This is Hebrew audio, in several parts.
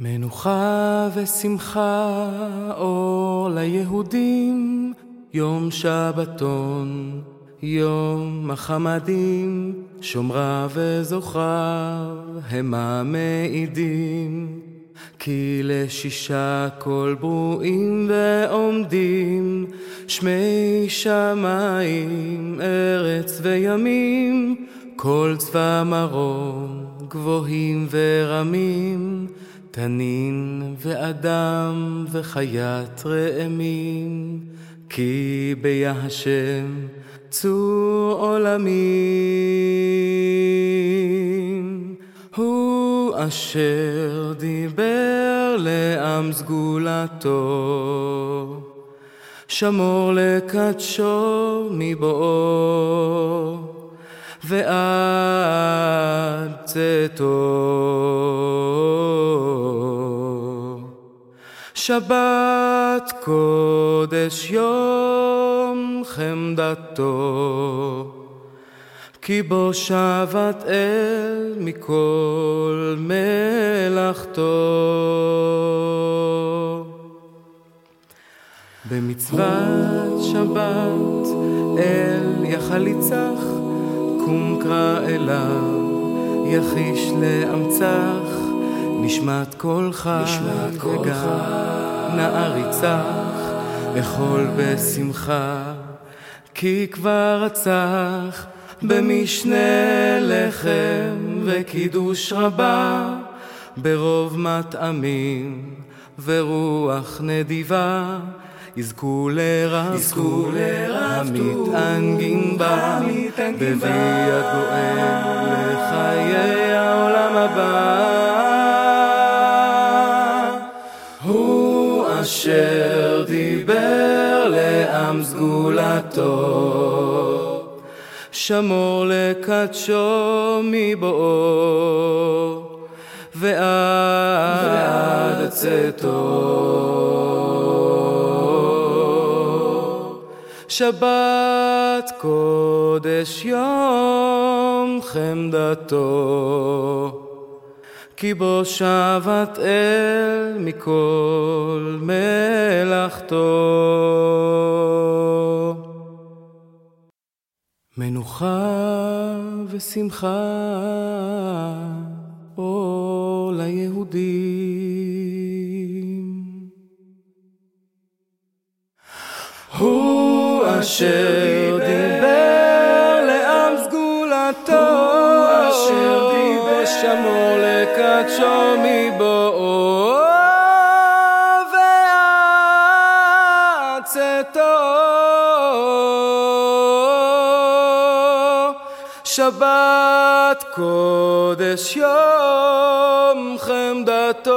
מנוחה ושמחה, אור ליהודים, יום שבתון, יום החמדים, שומרה וזוכריו המה מעידים. כי לשישה כל ברואים ועומדים, שמי שמיים, ארץ וימים, כל צבא מרום, גבוהים ורמים, תנין ואדם וחיית רעמים, כי ביה השם צור עולמים. הוא אשר דיבר לעם סגולתו, שמור לקדשו מבואו ועד צאתו. שבת קודש יום חמדתו, כי בו שבת אל מכל מלאכתו. במצוות שבת אל יחליצך, קום קרא אליו, יחיש לאמצך. נשמת קולך, נשמת קולך, נעריצך, אכול בשמחה, כי כבר רצח במשנה לחם וקידוש רבה, ברוב מטעמים ורוח נדיבה. יזכו לרב המתענגים בה, בביאת גואל לחיי העולם הבא. סגולתו, שמור לקדשו מבואו ועד צאתו. שבת קודש יום חמדתו, כי בו שבת אל מכל מלאכתו. מנוחה ושמחה, אור ליהודים. הוא אשר דיבר לעם סגולתו, הוא אשר דיבר שמור לקדשו מבואו. שבת קודש יום חמדתו,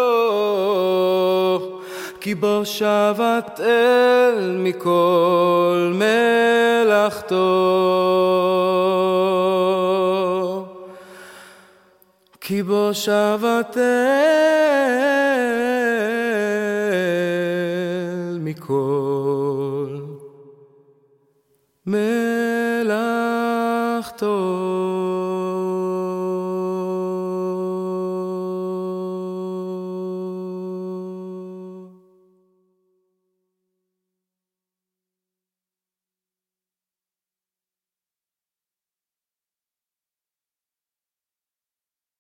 כי בו שבת אל מכל מלאכתו. כי בו שבת אל מכל מלאכתו. Achtung.